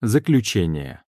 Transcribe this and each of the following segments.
Заключение.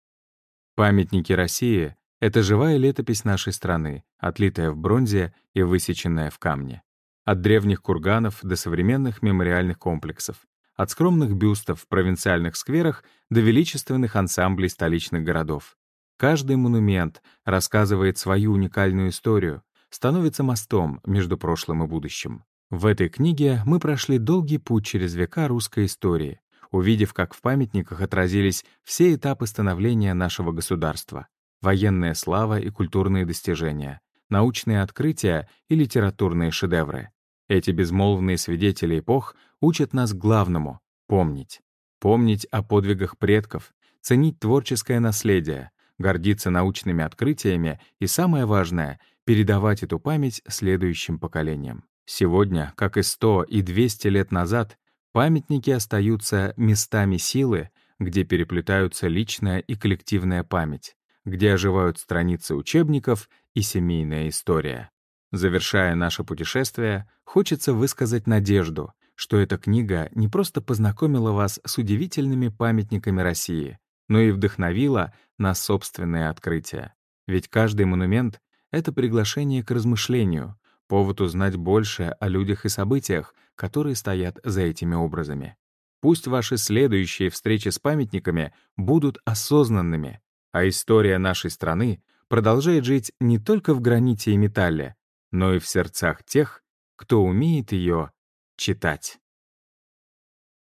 Памятники России — это живая летопись нашей страны, отлитая в бронзе и высеченная в камне. От древних курганов до современных мемориальных комплексов, от скромных бюстов в провинциальных скверах до величественных ансамблей столичных городов. Каждый монумент рассказывает свою уникальную историю, становится мостом между прошлым и будущим. В этой книге мы прошли долгий путь через века русской истории, увидев, как в памятниках отразились все этапы становления нашего государства — военная слава и культурные достижения, научные открытия и литературные шедевры. Эти безмолвные свидетели эпох учат нас главному — помнить. Помнить о подвигах предков, ценить творческое наследие, гордиться научными открытиями и, самое важное, передавать эту память следующим поколениям. Сегодня, как и 100 и 200 лет назад, Памятники остаются местами силы, где переплетаются личная и коллективная память, где оживают страницы учебников и семейная история. Завершая наше путешествие, хочется высказать надежду, что эта книга не просто познакомила вас с удивительными памятниками России, но и вдохновила на собственные открытия. Ведь каждый монумент — это приглашение к размышлению, повод узнать больше о людях и событиях, которые стоят за этими образами. Пусть ваши следующие встречи с памятниками будут осознанными, а история нашей страны продолжает жить не только в граните и металле, но и в сердцах тех, кто умеет ее читать.